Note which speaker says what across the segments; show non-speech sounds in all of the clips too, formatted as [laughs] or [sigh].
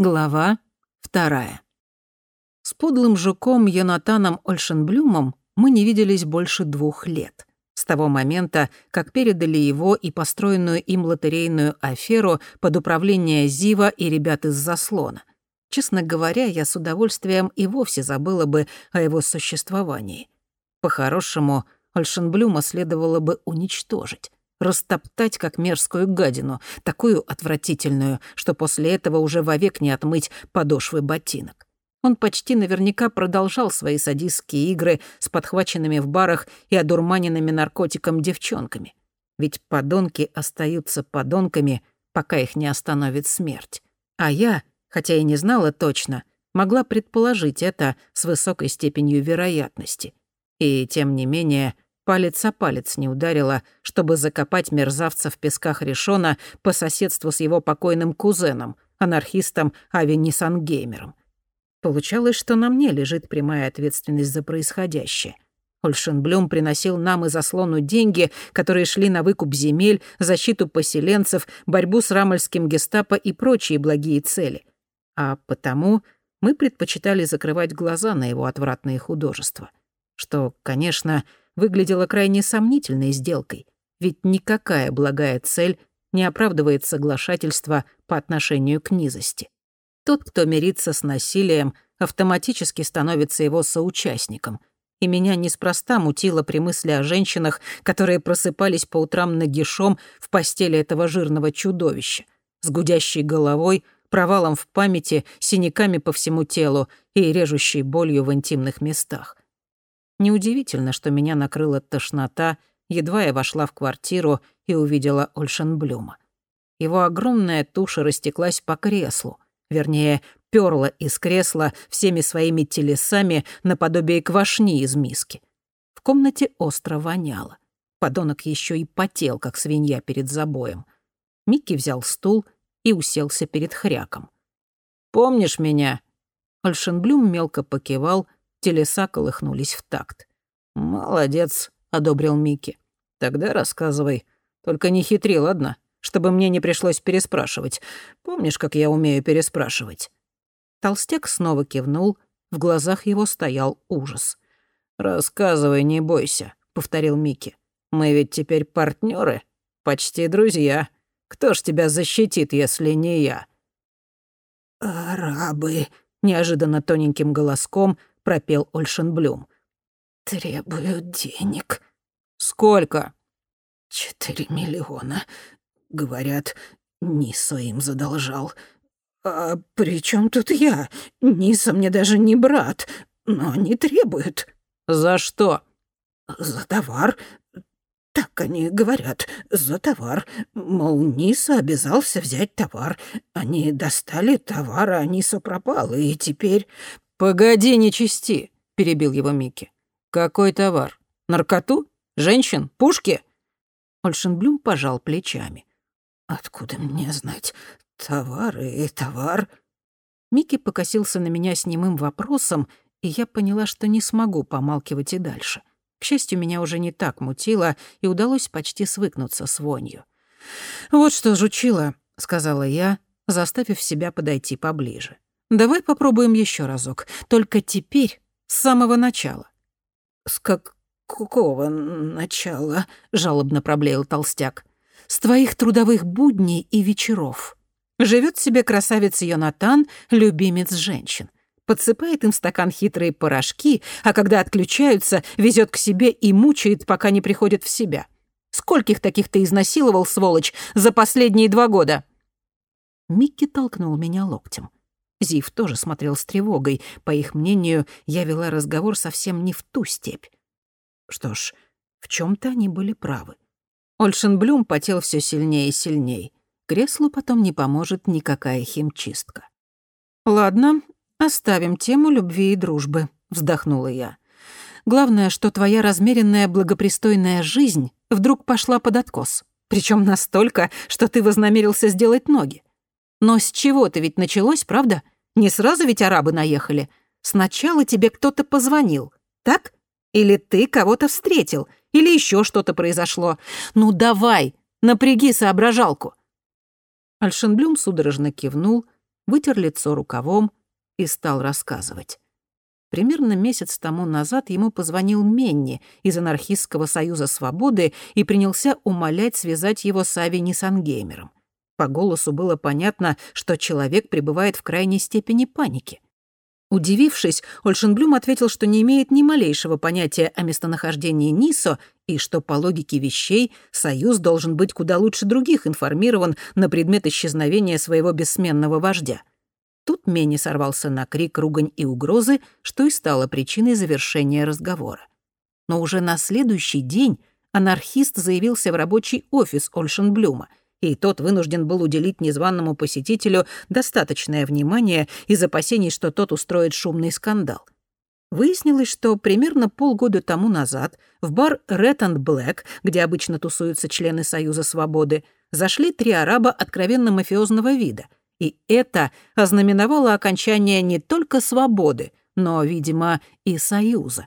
Speaker 1: Глава вторая. С подлым жуком Йонатаном Ольшенблюмом мы не виделись больше двух лет. С того момента, как передали его и построенную им лотерейную аферу под управление Зива и ребят из заслона. Честно говоря, я с удовольствием и вовсе забыла бы о его существовании. По-хорошему, Ольшенблюма следовало бы уничтожить растоптать как мерзкую гадину, такую отвратительную, что после этого уже вовек не отмыть подошвы ботинок. Он почти наверняка продолжал свои садистские игры с подхваченными в барах и одурманенными наркотиком девчонками. Ведь подонки остаются подонками, пока их не остановит смерть. А я, хотя и не знала точно, могла предположить это с высокой степенью вероятности. И, тем не менее, палец о палец не ударила, чтобы закопать мерзавца в песках Решона по соседству с его покойным кузеном, анархистом Ави Ниссангеймером. Получалось, что на мне лежит прямая ответственность за происходящее. Ольшенблюм приносил нам и заслону деньги, которые шли на выкуп земель, защиту поселенцев, борьбу с рамальским гестапо и прочие благие цели. А потому мы предпочитали закрывать глаза на его отвратные художества. Что, конечно, выглядело крайне сомнительной сделкой, ведь никакая благая цель не оправдывает соглашательства по отношению к низости. Тот, кто мирится с насилием, автоматически становится его соучастником. И меня неспроста мутило при мысли о женщинах, которые просыпались по утрам нагишом в постели этого жирного чудовища, с гудящей головой, провалом в памяти, синяками по всему телу и режущей болью в интимных местах. Неудивительно, что меня накрыла тошнота, едва я вошла в квартиру и увидела Ольшенблюма. Его огромная туша растеклась по креслу, вернее, перла из кресла всеми своими телесами наподобие квашни из миски. В комнате остро воняло. Подонок еще и потел, как свинья перед забоем. Микки взял стул и уселся перед хряком. «Помнишь меня?» Ольшенблюм мелко покивал — Телеса колыхнулись в такт. «Молодец», — одобрил Микки. «Тогда рассказывай. Только не хитри, ладно? Чтобы мне не пришлось переспрашивать. Помнишь, как я умею переспрашивать?» Толстяк снова кивнул, в глазах его стоял ужас. «Рассказывай, не бойся», — повторил Микки. «Мы ведь теперь партнеры, почти друзья. Кто ж тебя защитит, если не я?»
Speaker 2: «Арабы», —
Speaker 1: неожиданно тоненьким голоском пропел Ольшенблюм.
Speaker 2: «Требуют денег».
Speaker 1: «Сколько?»
Speaker 2: «Четыре миллиона. Говорят, Ниса им задолжал. А при чем тут я? Ниса мне даже не брат, но они требуют».
Speaker 1: «За что?»
Speaker 2: «За товар. Так они говорят, за товар. Мол, Ниса обязался взять товар. Они достали товар, а Ниса пропал, и теперь
Speaker 1: «Погоди, не чисти», — перебил его Микки. «Какой товар? Наркоту? Женщин? Пушки?» Ольшенблюм пожал плечами.
Speaker 2: «Откуда мне знать? Товар и товар?»
Speaker 1: Микки покосился на меня с немым вопросом, и я поняла, что не смогу помалкивать и дальше. К счастью, меня уже не так мутило, и удалось почти свыкнуться с вонью. «Вот что, жучила», — сказала я, заставив себя подойти поближе. Давай попробуем еще разок. Только теперь с самого начала».
Speaker 2: «С какого начала?» — жалобно проблеял толстяк.
Speaker 1: «С твоих трудовых будней и вечеров. Живет себе красавец Йонатан, любимец женщин. Подсыпает им в стакан хитрые порошки, а когда отключаются, везет к себе и мучает, пока не приходят в себя. Скольких таких ты изнасиловал, сволочь, за последние два года?» Микки толкнул меня локтем. Зив тоже смотрел с тревогой. По их мнению, я вела разговор совсем не в ту степь. Что ж, в чем то они были правы. Ольшенблюм потел все сильнее и сильнее. Креслу потом не поможет никакая химчистка. «Ладно, оставим тему любви и дружбы», — вздохнула я. «Главное, что твоя размеренная благопристойная жизнь вдруг пошла под откос. Причем настолько, что ты вознамерился сделать ноги. Но с чего-то ведь началось, правда? Не сразу ведь арабы наехали. Сначала тебе кто-то позвонил, так? Или ты кого-то встретил, или еще что-то произошло. Ну давай, напряги соображалку. Альшенблюм судорожно кивнул, вытер лицо рукавом и стал рассказывать. Примерно месяц тому назад ему позвонил Менни из анархистского союза свободы и принялся умолять связать его с Ави Ниссангеймером. По голосу было понятно, что человек пребывает в крайней степени паники. Удивившись, Ольшенблюм ответил, что не имеет ни малейшего понятия о местонахождении Нисо и что, по логике вещей, Союз должен быть куда лучше других информирован на предмет исчезновения своего бессменного вождя. Тут Менни сорвался на крик, ругань и угрозы, что и стало причиной завершения разговора. Но уже на следующий день анархист заявился в рабочий офис Ольшенблюма, и тот вынужден был уделить незваному посетителю достаточное внимание из опасений, что тот устроит шумный скандал. Выяснилось, что примерно полгода тому назад в бар Red and Black, где обычно тусуются члены Союза Свободы, зашли три араба откровенно мафиозного вида — и это ознаменовало окончание не только свободы, но, видимо, и союза.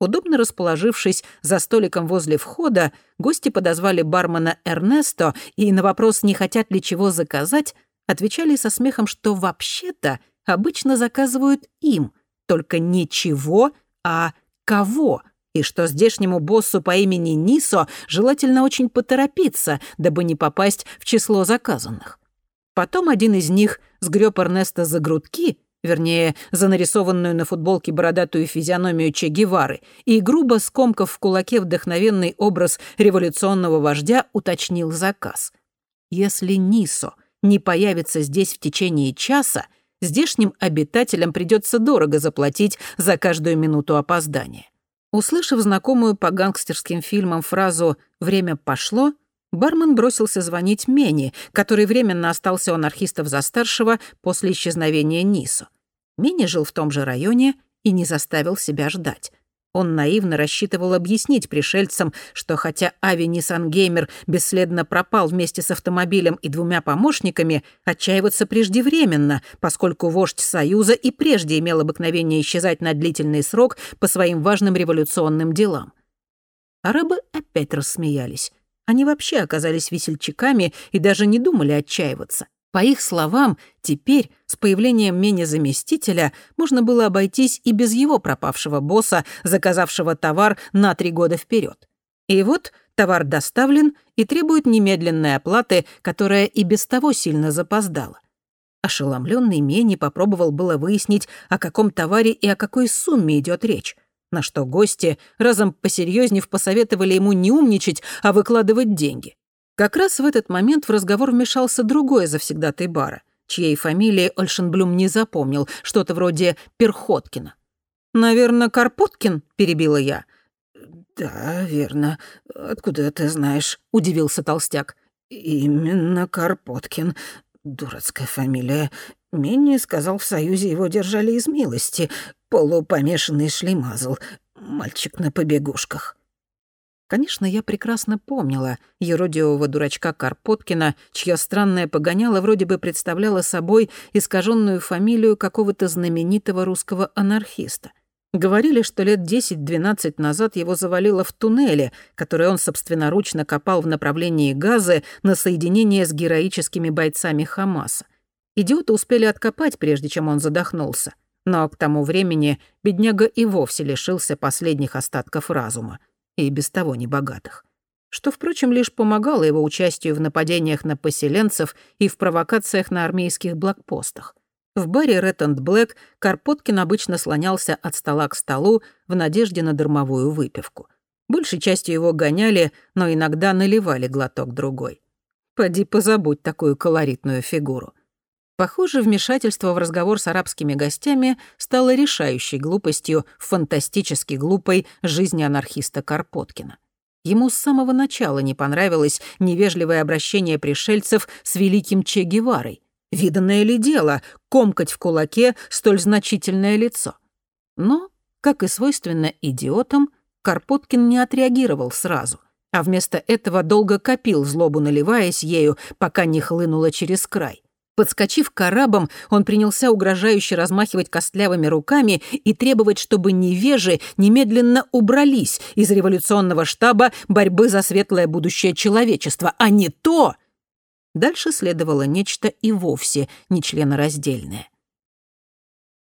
Speaker 1: Удобно расположившись за столиком возле входа, гости подозвали бармена Эрнесто и на вопрос, не хотят ли чего заказать, отвечали со смехом, что вообще-то обычно заказывают им, только не чего, а кого, и что здешнему боссу по имени Нисо желательно очень поторопиться, дабы не попасть в число заказанных. Потом один из них сгреб Эрнеста за грудки, вернее, за нарисованную на футболке бородатую физиономию Че Гевары, и, грубо скомкав в кулаке вдохновенный образ революционного вождя, уточнил заказ. Если Нисо не появится здесь в течение часа, здешним обитателям придется дорого заплатить за каждую минуту опоздания. Услышав знакомую по гангстерским фильмам фразу «время пошло», Бармен бросился звонить Мени, который временно остался у анархистов за старшего после исчезновения Нису. Мени жил в том же районе и не заставил себя ждать. Он наивно рассчитывал объяснить пришельцам, что хотя Ави Ниссангеймер бесследно пропал вместе с автомобилем и двумя помощниками, отчаиваться преждевременно, поскольку вождь Союза и прежде имел обыкновение исчезать на длительный срок по своим важным революционным делам. Арабы опять рассмеялись. Они вообще оказались весельчаками и даже не думали отчаиваться. По их словам, теперь, с появлением меня-заместителя, можно было обойтись и без его пропавшего босса, заказавшего товар на три года вперед. И вот товар доставлен и требует немедленной оплаты, которая и без того сильно запоздала. Ошеломленный Мени попробовал было выяснить, о каком товаре и о какой сумме идет речь на что гости, разом посерьезнев, посоветовали ему не умничать, а выкладывать деньги. Как раз в этот момент в разговор вмешался другой завсегдатый бара, чьей фамилии Ольшенблюм не запомнил, что-то вроде Перхоткина. «Наверное, Карпоткин?» — перебила я.
Speaker 2: «Да, верно. Откуда ты знаешь?»
Speaker 1: — удивился толстяк.
Speaker 2: «Именно Карпоткин. Дурацкая фамилия. Минни сказал, в Союзе его держали из милости. Полупомешанный шлемазл. Мальчик на побегушках.
Speaker 1: Конечно, я прекрасно помнила еродивого дурачка Карпоткина, чья странная погоняла вроде бы представляла собой искаженную фамилию какого-то знаменитого русского анархиста. Говорили, что лет 10-12 назад его завалило в туннеле, который он собственноручно копал в направлении газа на соединение с героическими бойцами Хамаса. Идиоты успели откопать, прежде чем он задохнулся. Но к тому времени бедняга и вовсе лишился последних остатков разума, и без того небогатых. Что, впрочем, лишь помогало его участию в нападениях на поселенцев и в провокациях на армейских блокпостах. В баре Red and Black Карпоткин обычно слонялся от стола к столу в надежде на дармовую выпивку. Большей частью его гоняли, но иногда наливали глоток другой. Поди позабудь такую колоритную фигуру. Похоже, вмешательство в разговор с арабскими гостями стало решающей глупостью фантастически глупой жизни анархиста Карпоткина. Ему с самого начала не понравилось невежливое обращение пришельцев с великим Че Геварой. Виданное ли дело комкать в кулаке столь значительное лицо? Но, как и свойственно идиотам, Карпоткин не отреагировал сразу, а вместо этого долго копил злобу, наливаясь ею, пока не хлынула через край. Подскочив к арабам, он принялся угрожающе размахивать костлявыми руками и требовать, чтобы невежи немедленно убрались из революционного штаба борьбы за светлое будущее человечества, а не то... Дальше следовало нечто и вовсе нечленораздельное.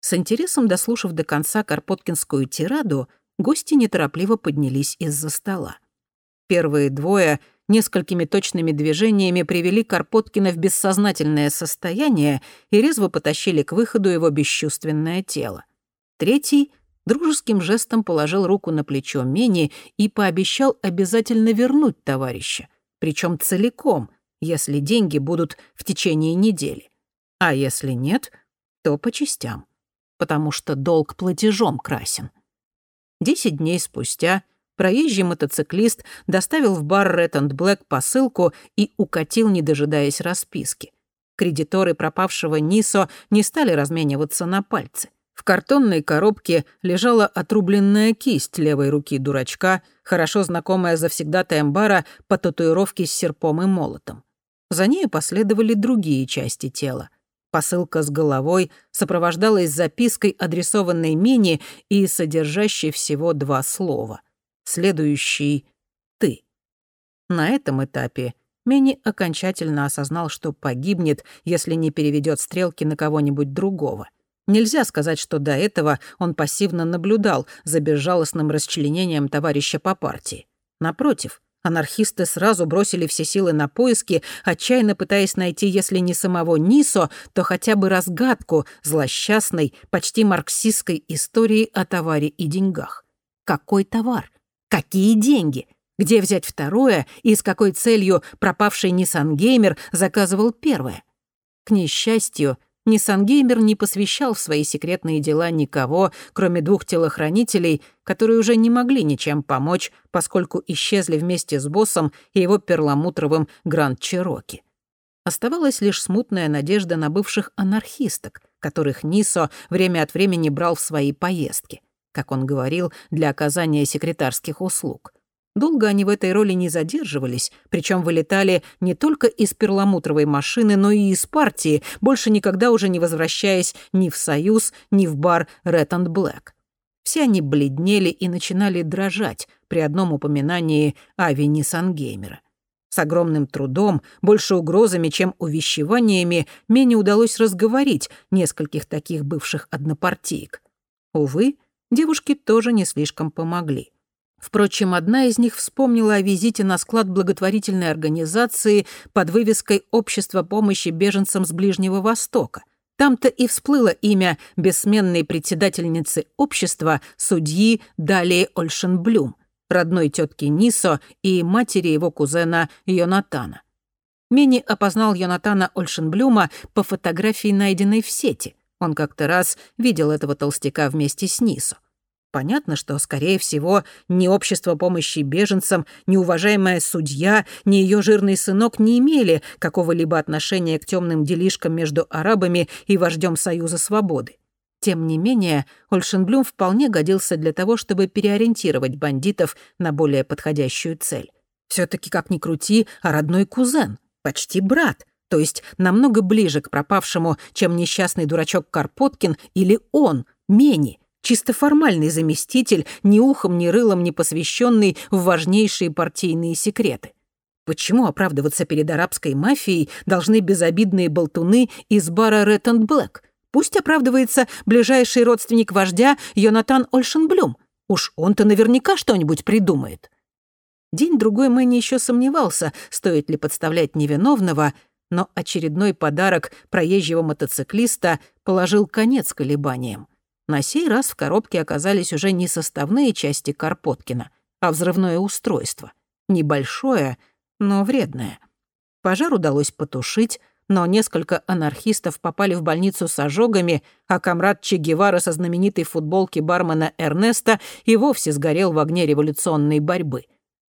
Speaker 1: С интересом дослушав до конца Карпоткинскую тираду, гости неторопливо поднялись из-за стола. Первые двое несколькими точными движениями привели Карпоткина в бессознательное состояние и резво потащили к выходу его бесчувственное тело. Третий дружеским жестом положил руку на плечо Мени и пообещал обязательно вернуть товарища, причем целиком, если деньги будут в течение недели. А если нет, то по частям, потому что долг платежом красен. Десять дней спустя проезжий мотоциклист доставил в бар Red and Black посылку и укатил, не дожидаясь расписки. Кредиторы пропавшего Нисо не стали размениваться на пальцы. В картонной коробке лежала отрубленная кисть левой руки дурачка, хорошо знакомая завсегдатаем бара по татуировке с серпом и молотом. За нею последовали другие части тела. Посылка с головой сопровождалась запиской, адресованной Мини и содержащей всего два слова. Следующий — «ты». На этом этапе Мини окончательно осознал, что погибнет, если не переведет стрелки на кого-нибудь другого. Нельзя сказать, что до этого он пассивно наблюдал за безжалостным расчленением товарища по партии. Напротив, анархисты сразу бросили все силы на поиски, отчаянно пытаясь найти, если не самого Нисо, то хотя бы разгадку злосчастной, почти марксистской истории о товаре и деньгах. Какой товар? Какие деньги? Где взять второе и с какой целью пропавший Nissan Геймер заказывал первое? К несчастью, Ниссангеймер не посвящал в свои секретные дела никого, кроме двух телохранителей, которые уже не могли ничем помочь, поскольку исчезли вместе с боссом и его перламутровым Гранд Чироки. Оставалась лишь смутная надежда на бывших анархисток, которых Нисо время от времени брал в свои поездки, как он говорил, для оказания секретарских услуг. Долго они в этой роли не задерживались, причем вылетали не только из перламутровой машины, но и из партии, больше никогда уже не возвращаясь ни в «Союз», ни в бар «Red and Black». Все они бледнели и начинали дрожать при одном упоминании Ави Ниссангеймера. С огромным трудом, больше угрозами, чем увещеваниями, Мене удалось разговорить нескольких таких бывших однопартиек. Увы, девушки тоже не слишком помогли. Впрочем, одна из них вспомнила о визите на склад благотворительной организации под вывеской «Общество помощи беженцам с Ближнего Востока». Там-то и всплыло имя бессменной председательницы общества, судьи Далии Ольшенблюм, родной тетки Нисо и матери его кузена Йонатана. Мини опознал Йонатана Ольшенблюма по фотографии, найденной в сети. Он как-то раз видел этого толстяка вместе с Нисо. Понятно, что, скорее всего, ни общество помощи беженцам, ни уважаемая судья, ни ее жирный сынок не имели какого-либо отношения к темным делишкам между арабами и вождем Союза Свободы. Тем не менее, Ольшенблюм вполне годился для того, чтобы переориентировать бандитов на более подходящую цель. все таки как ни крути, а родной кузен, почти брат, то есть намного ближе к пропавшему, чем несчастный дурачок Карпоткин или он, Мени — чисто формальный заместитель, ни ухом, ни рылом не посвященный в важнейшие партийные секреты. Почему оправдываться перед арабской мафией должны безобидные болтуны из бара and Black? Пусть оправдывается ближайший родственник вождя Йонатан Ольшенблюм. Уж он-то наверняка что-нибудь придумает. День-другой Мэнни еще сомневался, стоит ли подставлять невиновного, но очередной подарок проезжего мотоциклиста положил конец колебаниям. На сей раз в коробке оказались уже не составные части Карпоткина, а взрывное устройство. Небольшое, но вредное. Пожар удалось потушить, но несколько анархистов попали в больницу с ожогами, а комрад Че Гевара со знаменитой футболки бармена Эрнеста и вовсе сгорел в огне революционной борьбы.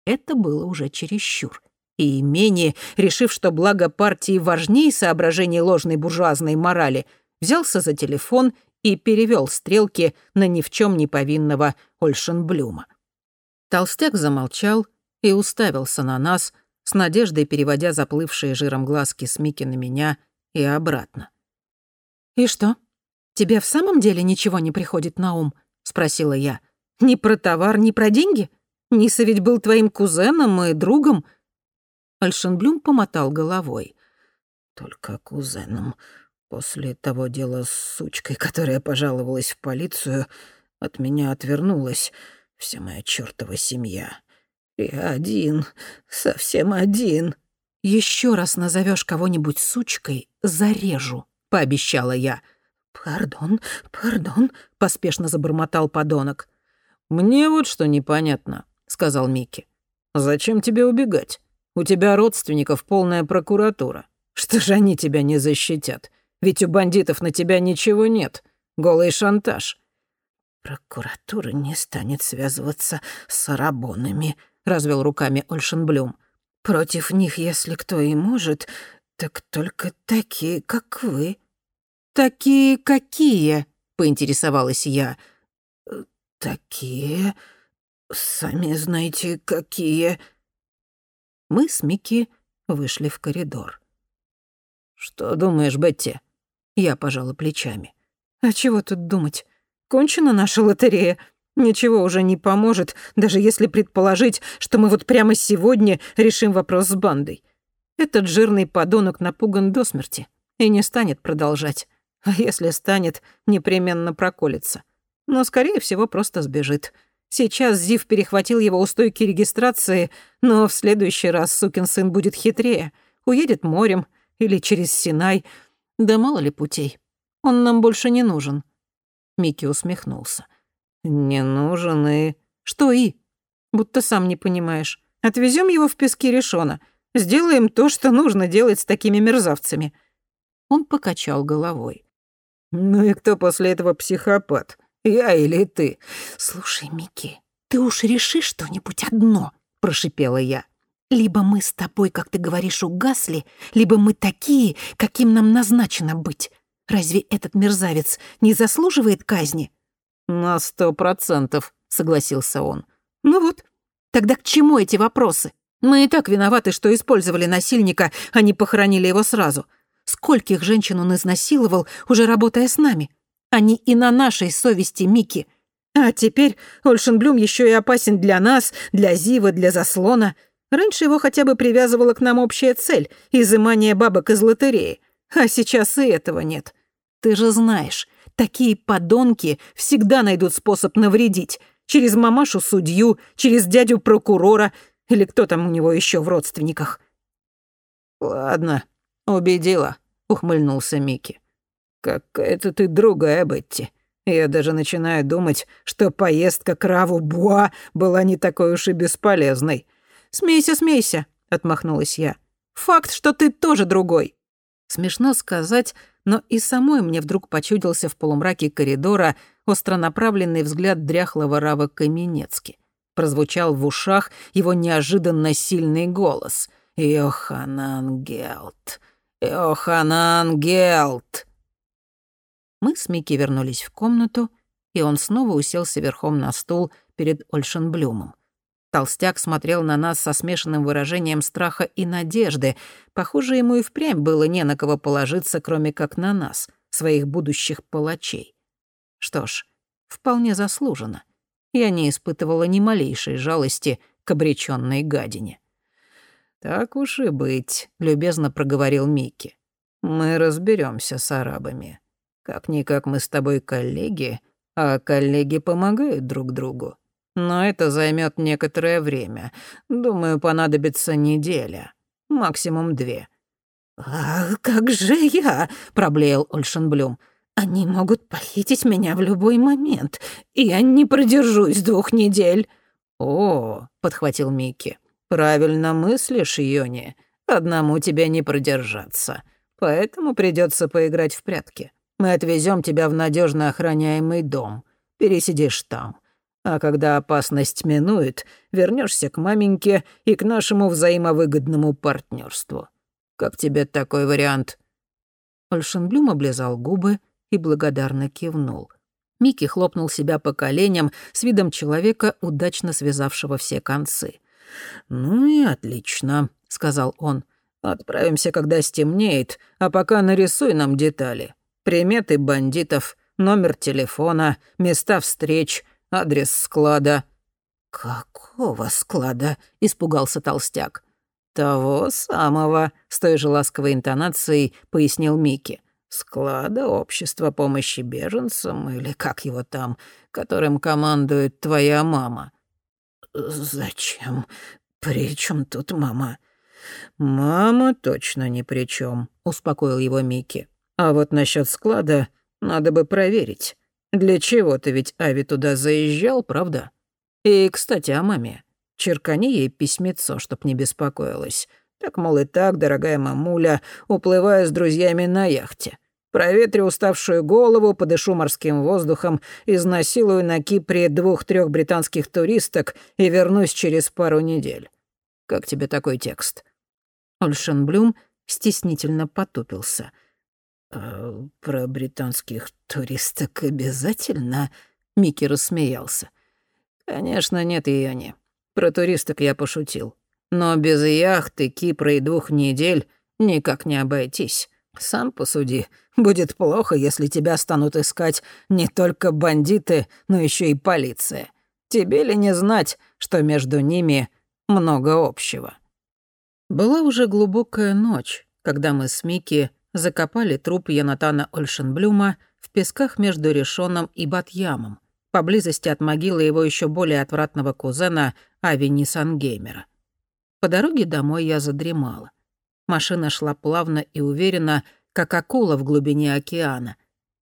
Speaker 1: Это было уже чересчур. И менее, решив, что благо партии важнее соображений ложной буржуазной морали, взялся за телефон и перевел стрелки на ни в чем не повинного Ольшенблюма. Толстяк замолчал и уставился на нас, с надеждой переводя заплывшие жиром глазки с Мики на меня и обратно. «И что, тебе в самом деле ничего не приходит на ум?» — спросила я. «Ни про товар, ни про деньги? Ниса ведь был твоим кузеном и другом?» Ольшенблюм помотал головой.
Speaker 2: только кузеном. После того дела с сучкой, которая пожаловалась в полицию, от меня отвернулась вся моя чёртова семья. Я один, совсем один.
Speaker 1: Еще раз назовешь кого-нибудь сучкой, зарежу, пообещала я.
Speaker 2: Пардон, пардон, поспешно забормотал подонок.
Speaker 3: Мне вот что непонятно, сказал Микки. Зачем тебе убегать? У тебя родственников полная прокуратура. Что же они тебя не защитят? Ведь у бандитов на тебя ничего нет. Голый шантаж.
Speaker 2: Прокуратура не станет связываться с арабонами, развел руками Ольшенблюм. Против них, если кто и может, так только такие, как вы.
Speaker 1: Такие какие? поинтересовалась я.
Speaker 2: Такие, сами знаете, какие.
Speaker 1: Мы с Микки вышли в коридор.
Speaker 3: «Что думаешь, Бетти?»
Speaker 1: Я пожала плечами. «А чего тут думать? Кончена наша лотерея. Ничего уже не поможет, даже если предположить, что мы вот прямо сегодня решим вопрос с бандой. Этот жирный подонок напуган до смерти и не станет продолжать. А если станет, непременно проколется. Но, скорее всего, просто сбежит. Сейчас Зив перехватил его у стойки регистрации, но в следующий раз сукин сын будет хитрее. Уедет морем или через Синай. Да мало ли путей. Он нам больше не нужен. Микки усмехнулся.
Speaker 3: «Не нужен и...»
Speaker 1: «Что и?» «Будто сам не понимаешь. Отвезем его в пески решона. Сделаем то, что нужно делать с такими мерзавцами». Он покачал головой.
Speaker 3: «Ну и кто после этого психопат? Я или ты?»
Speaker 1: «Слушай, Микки, ты уж реши что-нибудь одно», — прошипела я. «Либо мы с тобой, как ты говоришь, угасли, либо мы такие, каким нам назначено быть. Разве этот мерзавец не заслуживает казни?»
Speaker 3: «На сто процентов», — согласился он.
Speaker 1: «Ну вот, тогда к чему эти вопросы? Мы и так виноваты, что использовали насильника, а не похоронили его сразу. Скольких женщин он изнасиловал, уже работая с нами? Они и на нашей совести, Мики. А теперь Ольшенблюм еще и опасен для нас, для Зива, для Заслона. Раньше его хотя бы привязывала к нам общая цель — изымание бабок из лотереи. А сейчас и этого нет. Ты же знаешь, Такие подонки всегда найдут способ навредить. Через мамашу-судью, через дядю-прокурора или кто там у него еще в родственниках.
Speaker 3: «Ладно, убедила», — ухмыльнулся Микки. «Какая-то ты другая, Бетти. Я даже начинаю думать, что поездка к Раву Буа была не такой уж и бесполезной».
Speaker 1: «Смейся, смейся», — отмахнулась я. «Факт, что ты тоже другой». Смешно сказать, но и самой мне вдруг почудился в полумраке коридора остронаправленный взгляд дряхлого Рава Каменецки. Прозвучал в ушах его неожиданно сильный голос. «Йоханан Гелт! Йоханан Гелт!» Мы с Микки вернулись в комнату, и он снова уселся верхом на стул перед Ольшенблюмом. Толстяк смотрел на нас со смешанным выражением страха и надежды. Похоже, ему и впрямь было не на кого положиться, кроме как на нас, своих будущих палачей. Что ж, вполне заслуженно. Я не испытывала ни малейшей жалости к обречённой гадине.
Speaker 3: «Так уж и быть», — любезно проговорил Микки. «Мы разберемся с арабами. Как-никак мы с тобой коллеги, а коллеги помогают друг другу. Но это займет некоторое время. Думаю, понадобится неделя. Максимум две».
Speaker 2: «А как же я?» — проблеял Ольшенблюм. «Они могут похитить меня в любой момент. Я не продержусь двух недель».
Speaker 3: «О», — подхватил Микки, — «правильно мыслишь, Йони. Одному тебе не продержаться. Поэтому придется поиграть в прятки. Мы отвезем тебя в надежно охраняемый дом. Пересидишь там. А когда опасность минует, вернешься к маменьке и к нашему взаимовыгодному партнерству. Как тебе такой вариант?»
Speaker 1: Ольшенблюм облизал губы и благодарно кивнул. Микки хлопнул себя по коленям с видом человека, удачно связавшего все концы.
Speaker 3: «Ну и отлично», — сказал он. «Отправимся, когда стемнеет, а пока нарисуй нам детали. Приметы бандитов, номер телефона, места встреч — Адрес склада».
Speaker 2: «Какого склада?» — испугался толстяк.
Speaker 3: «Того самого», — с той же ласковой интонацией пояснил Микки. «Склада общества помощи беженцам, или как его там, которым командует твоя мама».
Speaker 2: «Зачем? При чем тут мама?»
Speaker 3: «Мама точно ни при чем, успокоил его Микки. «А вот насчет склада надо бы проверить. Для чего ты ведь Ави туда заезжал, правда? И, кстати, о маме. Черкани ей письмецо, чтоб не беспокоилась. Так, мол, и так, дорогая мамуля, уплываю с друзьями на яхте. Проветрю уставшую голову, подышу морским воздухом, изнасилую на Кипре двух-трех британских туристок и вернусь через пару недель. Как тебе такой текст?»
Speaker 1: Ольшенблюм стеснительно потупился.
Speaker 2: «А «Про британских туристок обязательно?» Микки рассмеялся.
Speaker 3: «Конечно нет, не. Про туристок я пошутил. Но без яхты, Кипра и двух недель никак не обойтись. Сам посуди, будет плохо, если тебя станут искать не только бандиты, но еще и полиция. Тебе ли не знать, что между ними много общего?»
Speaker 1: Была уже глубокая ночь, когда мы с Микки закопали труп Янатана Ольшенблюма в песках между Решоном и Батьямом, поблизости от могилы его еще более отвратного кузена Ави Ниссангеймера. По дороге домой я задремала. Машина шла плавно и уверенно, как акула в глубине океана.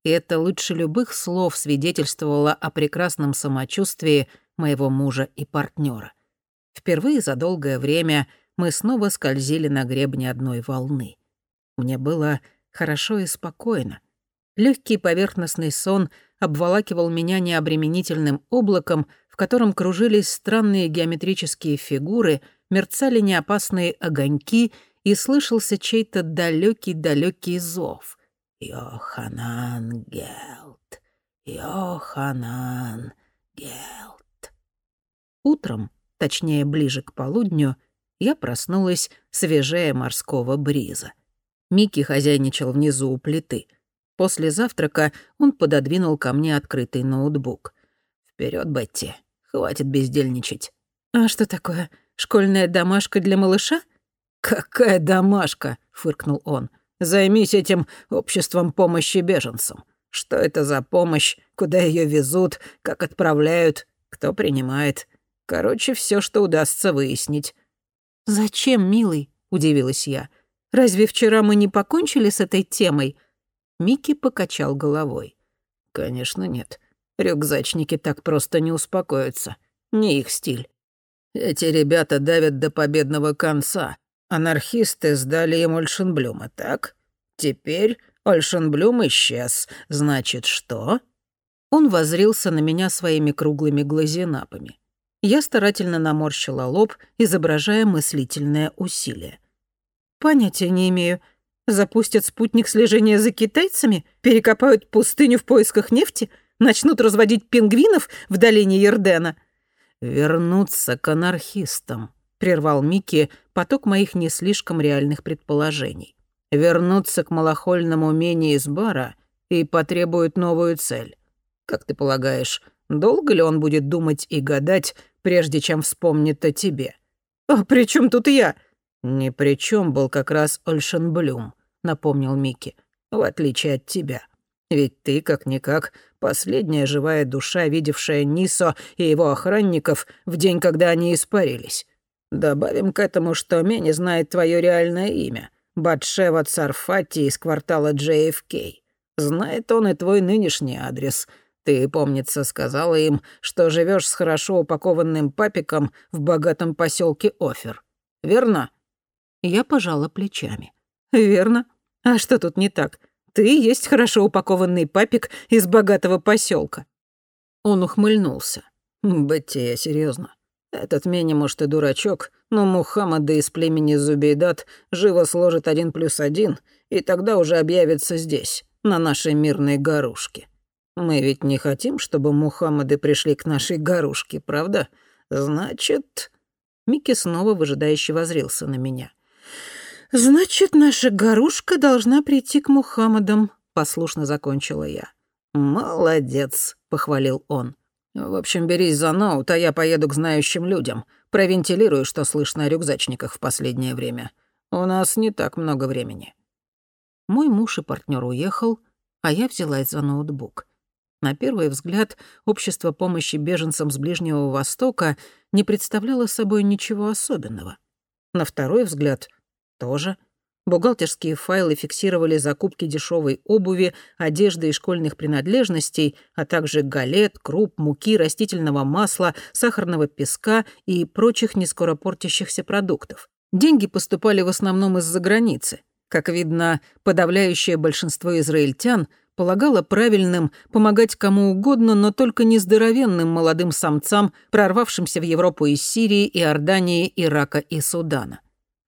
Speaker 1: И это лучше любых слов свидетельствовало о прекрасном самочувствии моего мужа и партнера. Впервые за долгое время мы снова скользили на гребне одной волны. Мне было хорошо и спокойно. Легкий поверхностный сон обволакивал меня необременительным облаком, в котором кружились странные геометрические фигуры, мерцали неопасные огоньки и слышался чей-то далекий-далекий зов. «Йоханан Гелт! Йоханан Гелт!» Утром, точнее, ближе к полудню, я проснулась свежее морского бриза. Микки хозяйничал внизу у плиты. После завтрака он пододвинул ко мне открытый ноутбук. Вперед, Бетти, хватит бездельничать». «А что такое? Школьная домашка для малыша?»
Speaker 3: «Какая домашка?» — фыркнул он. «Займись этим обществом помощи беженцам. Что это за помощь, куда ее везут, как отправляют, кто принимает. Короче, все, что удастся выяснить».
Speaker 1: «Зачем, милый?» — удивилась я. «Разве вчера мы не покончили с этой темой?» Микки покачал головой.
Speaker 3: «Конечно нет. Рюкзачники так просто не успокоятся. Не их стиль. Эти ребята давят до победного конца. Анархисты сдали им Ольшенблюма, так? Теперь Ольшенблюм исчез. Значит, что?»
Speaker 1: Он возрился на меня своими круглыми глазенапами. Я старательно наморщила лоб, изображая мыслительное усилие. «Понятия не имею. Запустят спутник слежения за китайцами, перекопают пустыню в поисках нефти, начнут разводить пингвинов в долине Ердена».
Speaker 3: «Вернуться к анархистам», — прервал Микки поток моих не слишком реальных предположений. «Вернуться к малохольному умению из бара и потребуют новую цель. Как ты полагаешь, долго ли он будет думать и гадать, прежде чем вспомнит о тебе?»
Speaker 1: «А при чем тут я?»
Speaker 3: «Ни при чем был как раз Ольшенблюм», — напомнил Микки, «в отличие от тебя. Ведь ты, как-никак, последняя живая душа, видевшая Нисо и его охранников в день, когда они испарились. Добавим к этому, что Мени знает твое реальное имя — Батшева Царфати из квартала JFK. Знает он и твой нынешний адрес. Ты, помнится, сказала им, что живешь с хорошо упакованным папиком в богатом поселке Офер. Верно?»
Speaker 1: Я пожала плечами. «Верно. А что тут не так? Ты есть хорошо упакованный папик из богатого поселка.
Speaker 3: Он ухмыльнулся. «Бетти, я серьезно. Этот Мени, может, и дурачок, но Мухаммада из племени Зубейдат живо сложит один плюс один, и тогда уже объявится здесь, на нашей мирной горушке. Мы ведь не хотим, чтобы Мухаммады пришли к нашей горушке, правда? Значит...»
Speaker 1: Микки снова выжидающе возрился на меня. «Значит, наша горушка должна прийти к Мухаммадам», — послушно закончила я.
Speaker 3: «Молодец», — похвалил он. В общем, берись за ноут, а я поеду к знающим людям. Провентилирую, что слышно о рюкзачниках в последнее время. У нас не так много времени».
Speaker 1: Мой муж и партнер уехал, а я взялась за ноутбук. На первый взгляд, общество помощи беженцам с Ближнего Востока не представляло собой ничего особенного. На второй взгляд — тоже. Бухгалтерские файлы фиксировали закупки дешевой обуви, одежды и школьных принадлежностей, а также галет, круп, муки, растительного масла, сахарного песка и прочих нескоропортящихся продуктов. Деньги поступали в основном из-за границы. Как видно, подавляющее большинство израильтян — полагала правильным помогать кому угодно, но только не здоровенным молодым самцам, прорвавшимся в Европу из Сирии, Иордании, Ирака и Судана.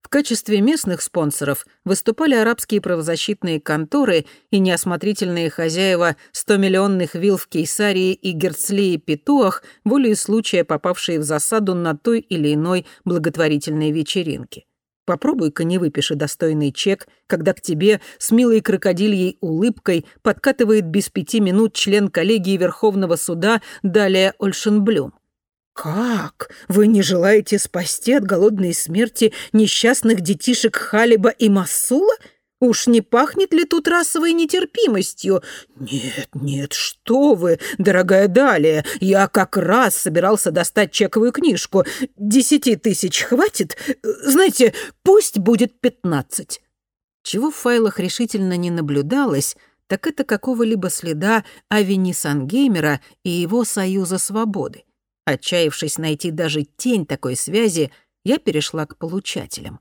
Speaker 1: В качестве местных спонсоров выступали арабские правозащитные конторы и неосмотрительные хозяева 100-миллионных вилл в Кейсарии и Герцлии Петуах, волей случая попавшие в засаду на той или иной благотворительной вечеринке. Попробуй-ка не выпиши достойный чек, когда к тебе с милой крокодильей улыбкой подкатывает без пяти минут член коллегии Верховного суда Далия Ольшенблюм.
Speaker 2: «Как? Вы не желаете спасти от голодной смерти несчастных детишек Халиба и Масула?» Уж не пахнет ли тут расовой нетерпимостью? Нет, нет, что вы, дорогая Далия, я как раз собирался достать чековую книжку. Десяти тысяч хватит? Знаете, пусть будет пятнадцать.
Speaker 1: Чего в файлах решительно не наблюдалось, так это какого-либо следа Авени Сангеймера и его Союза Свободы. Отчаявшись найти даже тень такой связи, я перешла к получателям.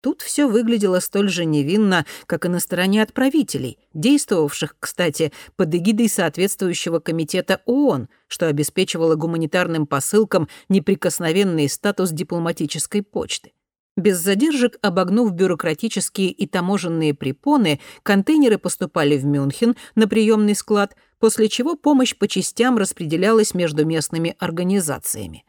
Speaker 1: Тут все выглядело столь же невинно, как и на стороне отправителей, действовавших, кстати, под эгидой соответствующего комитета ООН, что обеспечивало гуманитарным посылкам неприкосновенный статус дипломатической почты. Без задержек, обогнув бюрократические и таможенные препоны, контейнеры поступали в Мюнхен на приемный склад, после чего помощь по частям распределялась между местными организациями.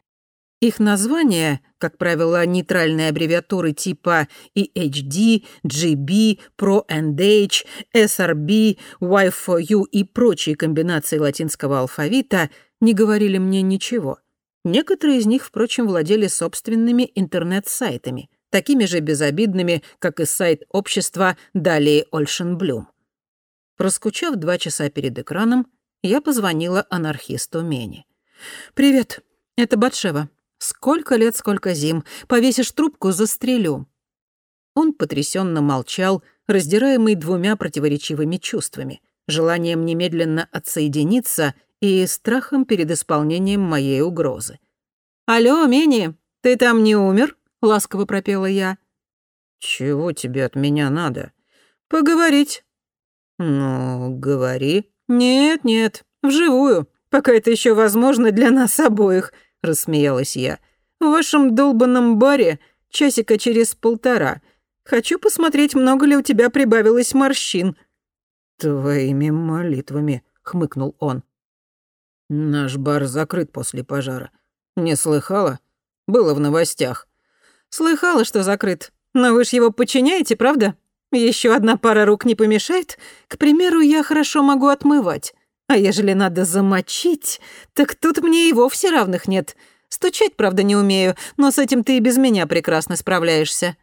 Speaker 1: Их названия, как правило, нейтральные аббревиатуры типа EHD, GB, ProNH, SRB, Y4U и прочие комбинации латинского алфавита, не говорили мне ничего. Некоторые из них, впрочем, владели собственными интернет-сайтами, такими же безобидными, как и сайт общества «Далее Ольшенблюм». Проскучав два часа перед экраном, я позвонила анархисту Мени. «Привет, это Батшева. Сколько лет, сколько зим. Повесишь трубку, застрелю». Он потрясенно молчал, раздираемый двумя противоречивыми чувствами — желанием немедленно отсоединиться и страхом перед исполнением моей угрозы. «Алло, Мени, ты там не умер?» — ласково пропела я.
Speaker 3: «Чего тебе от меня надо?»
Speaker 1: «Поговорить».
Speaker 3: «Ну, говори».
Speaker 1: «Нет-нет, вживую, пока это еще возможно для нас обоих», — рассмеялась я. «В вашем долбанном баре часика через полтора. Хочу посмотреть, много ли у тебя прибавилось морщин».
Speaker 3: «Твоими молитвами», — хмыкнул он. «Наш бар закрыт после пожара. Не слыхала? Было в новостях».
Speaker 1: «Слыхала, что закрыт. Но вы ж его подчиняете, правда? Еще одна пара рук не помешает? К примеру, я хорошо могу отмывать. А ежели надо замочить, так тут мне и вовсе равных нет. Стучать, правда, не умею, но с этим ты и без меня прекрасно справляешься».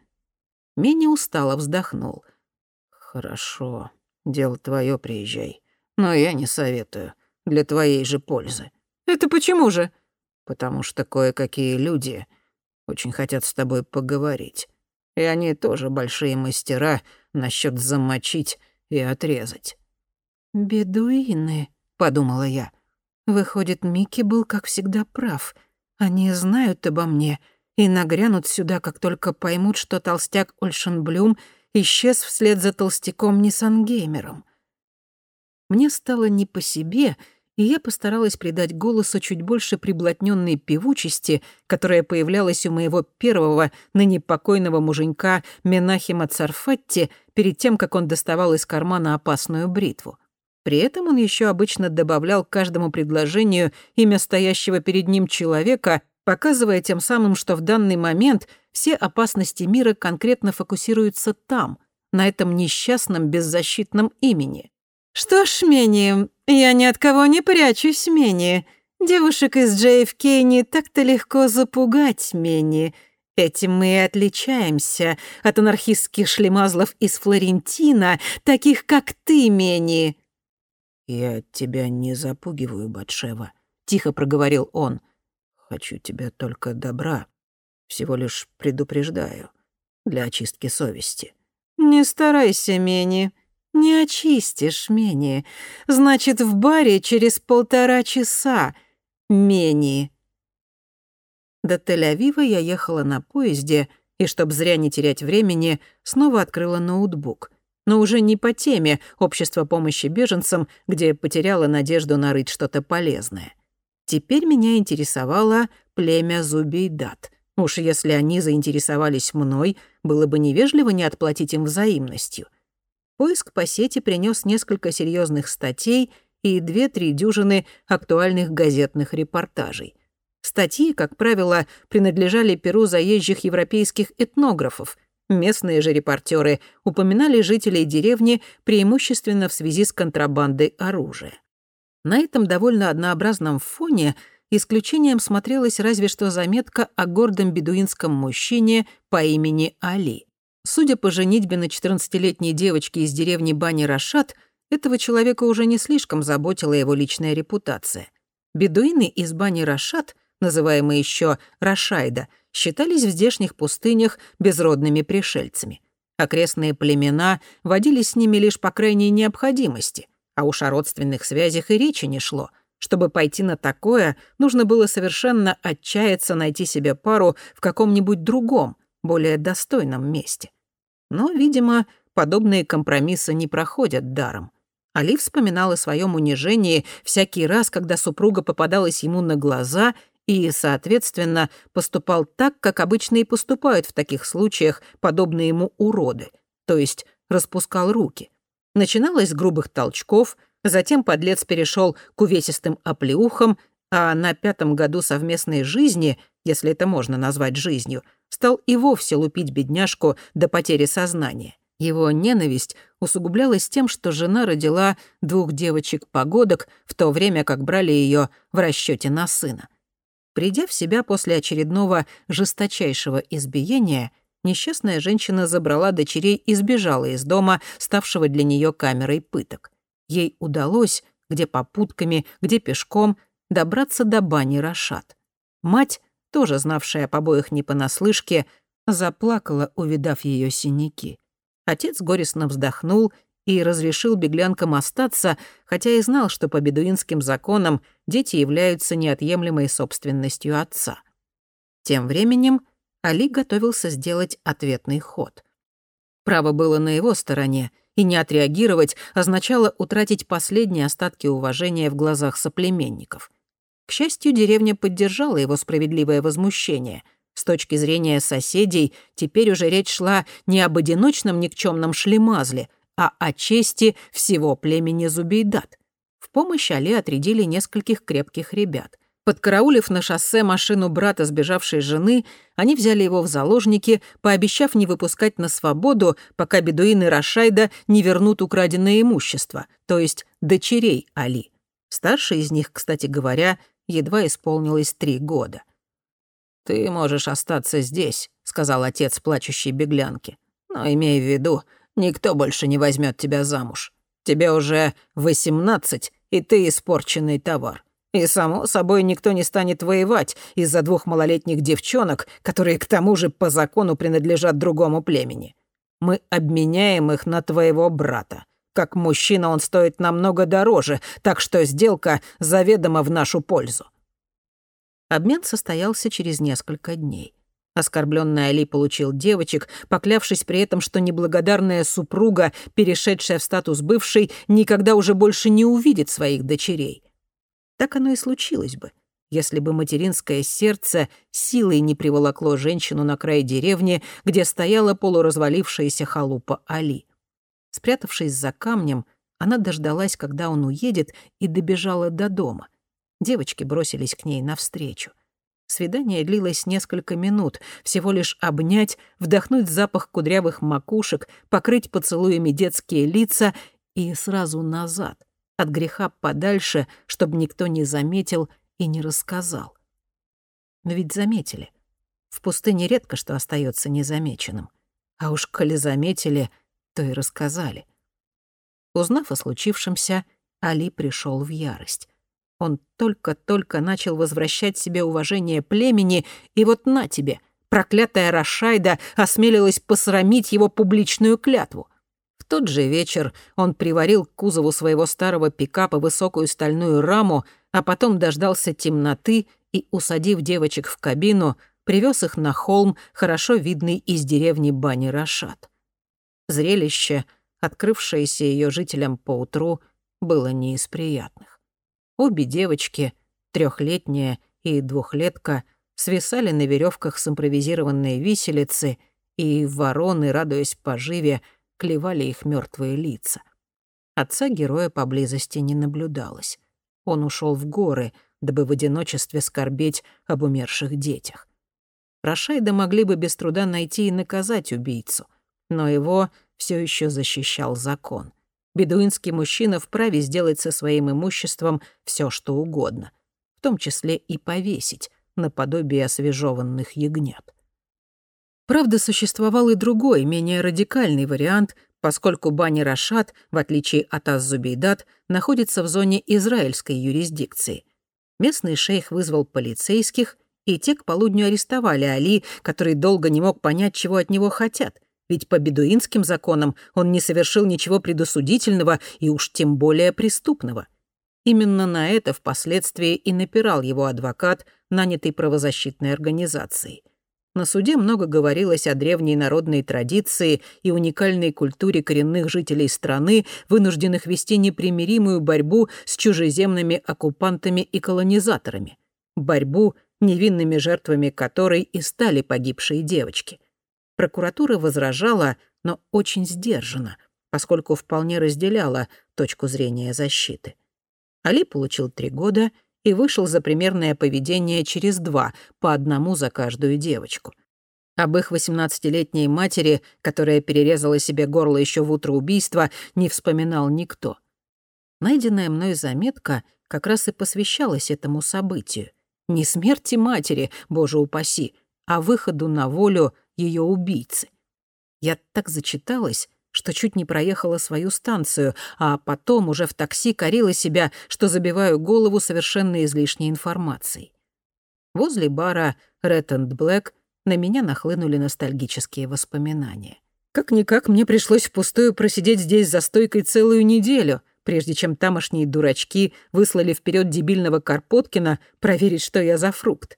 Speaker 1: Мини устало вздохнул.
Speaker 3: «Хорошо, дело твое, приезжай. Но я не советую. Для твоей же пользы».
Speaker 1: «Это почему же?»
Speaker 3: «Потому что кое-какие люди очень хотят с тобой поговорить. И они тоже большие мастера насчет замочить и отрезать».
Speaker 1: «Бедуины», — подумала я. Выходит, Микки был, как всегда, прав. Они знают обо мне и нагрянут сюда, как только поймут, что толстяк Ольшенблюм исчез вслед за толстяком Ниссангеймером. Мне стало не по себе, и я постаралась придать голосу чуть больше приблотненной певучести, которая появлялась у моего первого, ныне покойного муженька Менахима Царфатти перед тем, как он доставал из кармана опасную бритву. При этом он еще обычно добавлял каждому предложению имя стоящего перед ним человека, показывая тем самым, что в данный момент все опасности мира конкретно фокусируются там, на этом несчастном беззащитном имени. «Что ж, Мени, я ни от кого не прячусь, Мени. Девушек из JFK не так-то легко запугать, Мени. Этим мы и отличаемся от анархистских шлемазлов из Флорентина, таких как ты, Мени».
Speaker 3: «Я тебя не запугиваю, Батшева», — тихо проговорил он. «Хочу тебя только добра. Всего лишь предупреждаю. Для очистки совести».
Speaker 1: «Не старайся, Мени. Не очистишь, Мени. Значит, в баре через полтора часа. Мени». До Тель-Авива я ехала на поезде, и, чтобы зря не терять времени, снова открыла ноутбук. Но уже не по теме «Общество помощи беженцам», где потеряла надежду нарыть что-то полезное. Теперь меня интересовало племя Зубейдат. Уж если они заинтересовались мной, было бы невежливо не отплатить им взаимностью. Поиск по сети принес несколько серьезных статей и две-три дюжины актуальных газетных репортажей — Статьи, как правило, принадлежали перу заезжих европейских этнографов. Местные же репортеры упоминали жителей деревни преимущественно в связи с контрабандой оружия. На этом довольно однообразном фоне исключением смотрелась разве что заметка о гордом бедуинском мужчине по имени Али. Судя по женитьбе на 14-летней девочке из деревни Бани Рашат, этого человека уже не слишком заботила его личная репутация. Бедуины из Бани Рашат — называемые еще Рашайда, считались в здешних пустынях безродными пришельцами. Окрестные племена водились с ними лишь по крайней необходимости, а уж о родственных связях и речи не шло. Чтобы пойти на такое, нужно было совершенно отчаяться найти себе пару в каком-нибудь другом, более достойном месте. Но, видимо, подобные компромиссы не проходят даром. Али вспоминал о своем унижении всякий раз, когда супруга попадалась ему на глаза и, соответственно, поступал так, как обычно и поступают в таких случаях подобные ему уроды, то есть распускал руки. Начиналось с грубых толчков, затем подлец перешел к увесистым оплеухам, а на пятом году совместной жизни, если это можно назвать жизнью, стал и вовсе лупить бедняжку до потери сознания. Его ненависть усугублялась тем, что жена родила двух девочек-погодок, в то время как брали ее в расчете на сына. Придя в себя после очередного жесточайшего избиения, несчастная женщина забрала дочерей и сбежала из дома, ставшего для нее камерой пыток. Ей удалось, где попутками, где пешком, добраться до бани Рашат. Мать, тоже знавшая об обоих не понаслышке, заплакала, увидав ее синяки. Отец горестно вздохнул и разрешил беглянкам остаться, хотя и знал, что по бедуинским законам дети являются неотъемлемой собственностью отца. Тем временем Али готовился сделать ответный ход. Право было на его стороне, и не отреагировать означало утратить последние остатки уважения в глазах соплеменников. К счастью, деревня поддержала его справедливое возмущение. С точки зрения соседей, теперь уже речь шла не об одиночном никчемном шлемазле, а о чести всего племени Зубейдат. В помощь Али отрядили нескольких крепких ребят. Подкараулив на шоссе машину брата сбежавшей жены, они взяли его в заложники, пообещав не выпускать на свободу, пока бедуины Рашайда не вернут украденное имущество, то есть дочерей Али. Старшей из них, кстати говоря, едва исполнилось три года. «Ты можешь остаться здесь», — сказал отец плачущей беглянки. «Но имей в виду, Никто больше не возьмет тебя замуж. Тебе уже восемнадцать, и ты испорченный товар. И, само собой, никто не станет воевать из-за двух малолетних девчонок, которые к тому же по закону принадлежат другому племени. Мы обменяем их на твоего брата. Как мужчина он стоит намного дороже, так что сделка заведомо в нашу пользу». Обмен состоялся через несколько дней. Оскорбленный Али получил девочек, поклявшись при этом, что неблагодарная супруга, перешедшая в статус бывшей, никогда уже больше не увидит своих дочерей. Так оно и случилось бы, если бы материнское сердце силой не приволокло женщину на край деревни, где стояла полуразвалившаяся халупа Али. Спрятавшись за камнем, она дождалась, когда он уедет, и добежала до дома. Девочки бросились к ней навстречу. Свидание длилось несколько минут, всего лишь обнять, вдохнуть запах кудрявых макушек, покрыть поцелуями детские лица и сразу назад, от греха подальше, чтобы никто не заметил и не рассказал. Но ведь заметили. В пустыне редко что остается незамеченным. А уж коли заметили, то и рассказали. Узнав о случившемся, Али пришел в ярость. Он только-только начал возвращать себе уважение племени, и вот на тебе, проклятая Рашайда осмелилась посрамить его публичную клятву. В тот же вечер он приварил к кузову своего старого пикапа высокую стальную раму, а потом дождался темноты и, усадив девочек в кабину, привез их на холм, хорошо видный из деревни Бани Рашат. Зрелище, открывшееся ее жителям поутру, было не из приятных. Обе девочки, трехлетняя и двухлетка, свисали на веревках с импровизированной виселицы, и вороны, радуясь поживе, клевали их мертвые лица. Отца героя поблизости не наблюдалось. Он ушел в горы, дабы в одиночестве скорбеть об умерших детях. Рашайда могли бы без труда найти и наказать убийцу, но его все еще защищал закон. Бедуинский мужчина вправе сделать со своим имуществом все, что угодно, в том числе и повесить, наподобие освежеванных ягнят. Правда, существовал и другой, менее радикальный вариант, поскольку Бани Рашат, в отличие от Аз-Зубейдат, находится в зоне израильской юрисдикции. Местный шейх вызвал полицейских, и те к полудню арестовали Али, который долго не мог понять, чего от него хотят, ведь по бедуинским законам он не совершил ничего предосудительного и уж тем более преступного. Именно на это впоследствии и напирал его адвокат, нанятый правозащитной организацией — на суде много говорилось о древней народной традиции и уникальной культуре коренных жителей страны, вынужденных вести непримиримую борьбу с чужеземными оккупантами и колонизаторами. Борьбу, невинными жертвами которой и стали погибшие девочки. Прокуратура возражала, но очень сдержанно, поскольку вполне разделяла точку зрения защиты. Али получил три года — и вышел за примерное поведение через два, по одному за каждую девочку. Об их 18-летней матери, которая перерезала себе горло еще в утро убийства, не вспоминал никто. Найденная мной заметка как раз и посвящалась этому событию. Не смерти матери, боже упаси, а выходу на волю ее убийцы. Я так зачиталась, что чуть не проехала свою станцию, а потом уже в такси корила себя, что забиваю голову совершенно излишней информацией. Возле бара Red and Black на меня нахлынули ностальгические воспоминания. Как-никак мне пришлось впустую просидеть здесь за стойкой целую неделю, прежде чем тамошние дурачки выслали вперед дебильного Карпоткина проверить, что я за фрукт.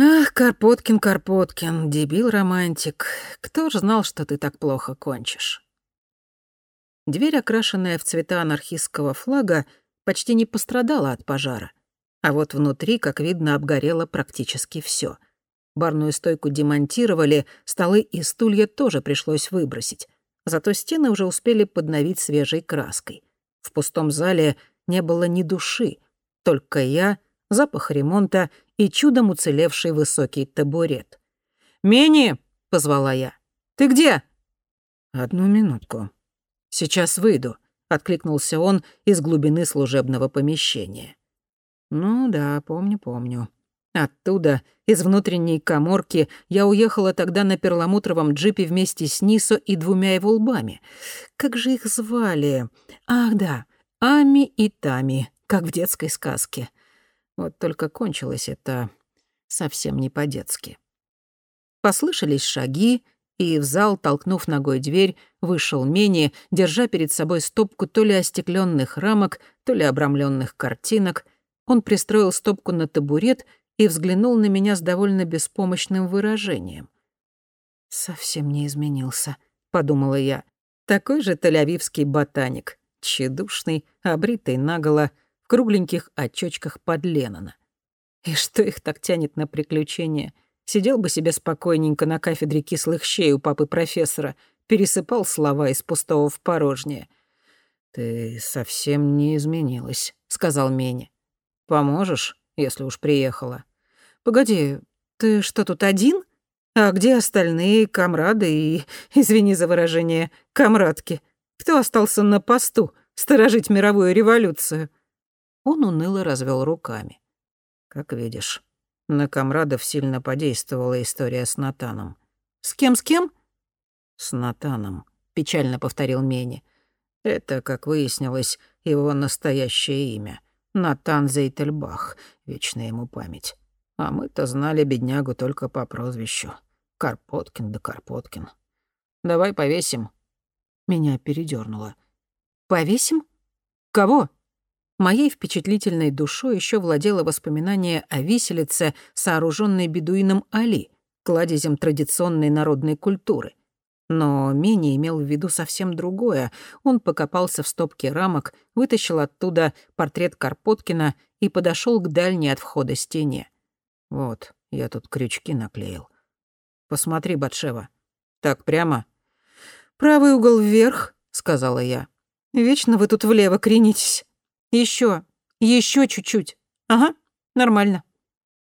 Speaker 1: «Ах, Карпоткин, Карпоткин, дебил-романтик, кто ж знал, что ты так плохо кончишь?» Дверь, окрашенная в цвета анархистского флага, почти не пострадала от пожара. А вот внутри, как видно, обгорело практически все. Барную стойку демонтировали, столы и стулья тоже пришлось выбросить. Зато стены уже успели подновить свежей краской. В пустом зале не было ни души, только я, запах ремонта и чудом уцелевший высокий табурет. «Мени!» — позвала я. «Ты где?» «Одну минутку», «Сейчас выйду», — откликнулся он из глубины служебного помещения. «Ну да, помню, помню. Оттуда, из внутренней коморки, я уехала тогда на перламутровом джипе вместе с Нисо и двумя его лбами. Как же их звали? Ах, да, Ами и Тами, как в детской сказке. Вот только кончилось это совсем не по-детски. Послышались шаги, и в зал, толкнув ногой дверь, вышел Мени, держа перед собой стопку то ли остекленных рамок, то ли обрамленных картинок. Он пристроил стопку на табурет и взглянул на меня с довольно беспомощным выражением. «Совсем не изменился», — подумала я. «Такой же тель ботаник, тщедушный, обритый наголо, кругленьких очочках под Леннона. И что их так тянет на приключения?» Сидел бы себе спокойненько на кафедре кислых щей у папы профессора, пересыпал слова из пустого в порожнее. «Ты совсем не изменилась», — сказал Мени. «Поможешь, если уж приехала?» «Погоди, ты что, тут один? А где остальные комрады и, извини за выражение, комрадки? Кто остался на посту, сторожить мировую революцию?» Он уныло развел руками.
Speaker 3: Как видишь, на комрадов сильно подействовала история с Натаном.
Speaker 1: «С кем, с кем?»
Speaker 3: «С Натаном», —
Speaker 1: печально повторил Мени.
Speaker 3: «Это, как выяснилось, его настоящее имя. Натан Зейтельбах, вечная ему память. А мы-то знали беднягу только по прозвищу. Карпоткин да Карпоткин. Давай повесим».
Speaker 1: Меня передёрнуло. «Повесим? Кого?» Моей впечатлительной душой еще владело воспоминание о виселице, сооруженной бедуином Али, кладезем традиционной народной культуры. Но Мини имел в виду совсем другое. Он покопался в стопке рамок, вытащил оттуда портрет Карпоткина и подошел к дальней от входа стене.
Speaker 3: «Вот, я тут крючки наклеил. Посмотри, Батшева. Так прямо?»
Speaker 1: «Правый угол вверх», — сказала я. «Вечно вы тут влево кренитесь. Еще, еще чуть-чуть. Ага, нормально.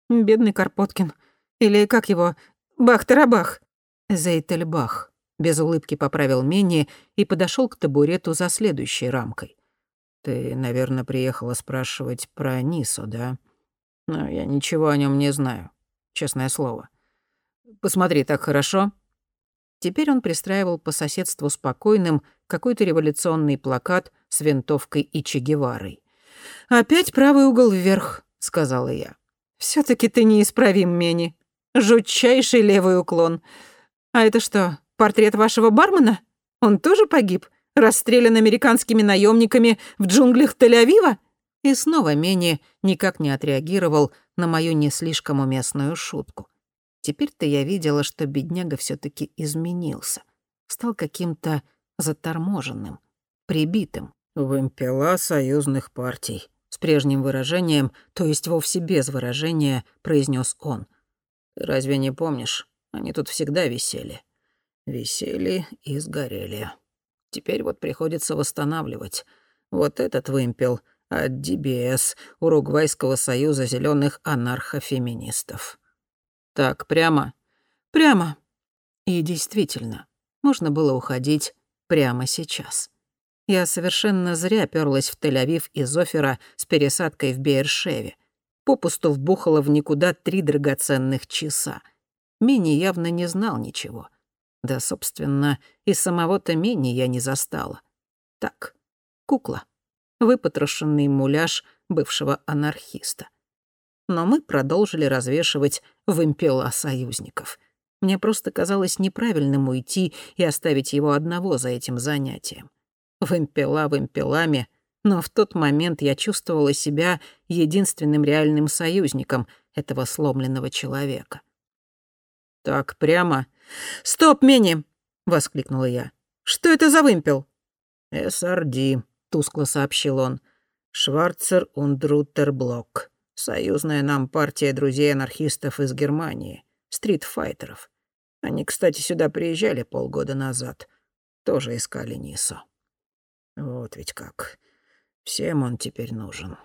Speaker 1: Бедный Карпоткин. Или как его? Бах-тарабах».
Speaker 3: «Зейтельбах», — без улыбки поправил Менни и подошел к табурету за следующей рамкой. «Ты, наверное, приехала спрашивать про Нису, да? Но я ничего о нем не знаю, честное слово. Посмотри, так хорошо?» Теперь он пристраивал по соседству спокойным какой-то революционный плакат с винтовкой и Че Геварой.
Speaker 1: «Опять правый угол вверх», — сказала я. все таки ты неисправим, Мени. Жутчайший левый уклон. А это что, портрет вашего бармена? Он тоже погиб? Расстрелян американскими наемниками в джунглях Тель-Авива?» И снова Мени никак не отреагировал на мою не слишком уместную шутку. Теперь-то я видела, что бедняга все таки изменился. Стал каким-то заторможенным, прибитым.
Speaker 3: «Вымпела союзных партий», —
Speaker 1: с прежним выражением, то есть вовсе без выражения, произнес он.
Speaker 3: «Разве не помнишь? Они тут всегда висели. Висели и сгорели. Теперь вот приходится восстанавливать. Вот этот вымпел от DBS, Уругвайского союза зеленых анархофеминистов.
Speaker 1: Так, прямо? Прямо. И действительно, можно было уходить прямо сейчас. Я совершенно зря пёрлась в Тель-Авив из Офера с пересадкой в Бейершеве. Попусту вбухала в никуда три драгоценных часа. Мини явно не знал ничего. Да, собственно, и самого-то Мини я не застала. Так, кукла. Выпотрошенный муляж бывшего анархиста но мы продолжили развешивать вымпела союзников. Мне просто казалось неправильным уйти и оставить его одного за этим занятием. Вымпела вымпелами, но в тот момент я чувствовала себя единственным реальным союзником этого сломленного человека. «Так прямо...» «Стоп, Мини!» — воскликнула я. «Что это за вымпел?»
Speaker 3: «СРД», — тускло сообщил он. «Шварцер und Рутерблок». Союзная нам партия друзей-анархистов из Германии, стритфайтеров. Они, кстати, сюда приезжали полгода назад. Тоже искали Нису. Вот ведь как. Всем он теперь нужен.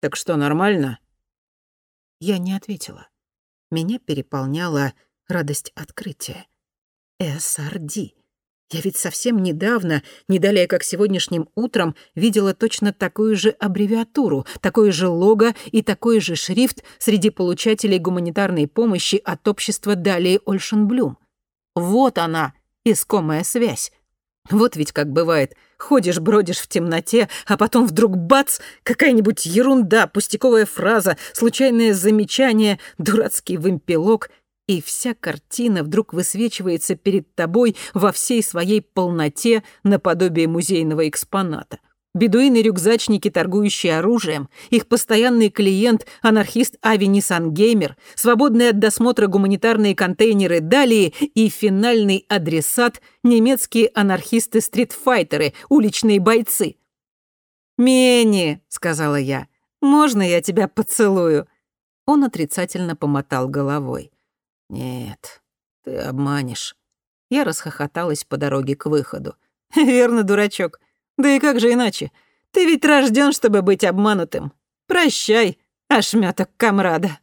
Speaker 1: Так что, нормально? Я не ответила. Меня переполняла радость открытия. СРД. Я ведь совсем недавно, не далее как сегодняшним утром, видела точно такую же аббревиатуру, такое же лого и такой же шрифт среди получателей гуманитарной помощи от общества Далее Ольшенблюм. Вот она, искомая связь. Вот ведь как бывает. Ходишь-бродишь в темноте, а потом вдруг бац, какая-нибудь ерунда, пустяковая фраза, случайное замечание, дурацкий вымпелок, и вся картина вдруг высвечивается перед тобой во всей своей полноте наподобие музейного экспоната. Бедуины-рюкзачники, торгующие оружием, их постоянный клиент, анархист Ави Ниссангеймер, свободные от досмотра гуманитарные контейнеры Далии и финальный адресат — немецкие анархисты-стритфайтеры, уличные бойцы. «Мени», — сказала я, — «можно я тебя поцелую?» Он отрицательно помотал головой.
Speaker 3: «Нет, ты обманешь».
Speaker 1: Я расхохоталась по дороге к выходу. [laughs] «Верно, дурачок. Да и как же иначе? Ты ведь рожден, чтобы быть обманутым. Прощай, ошмёток комрада».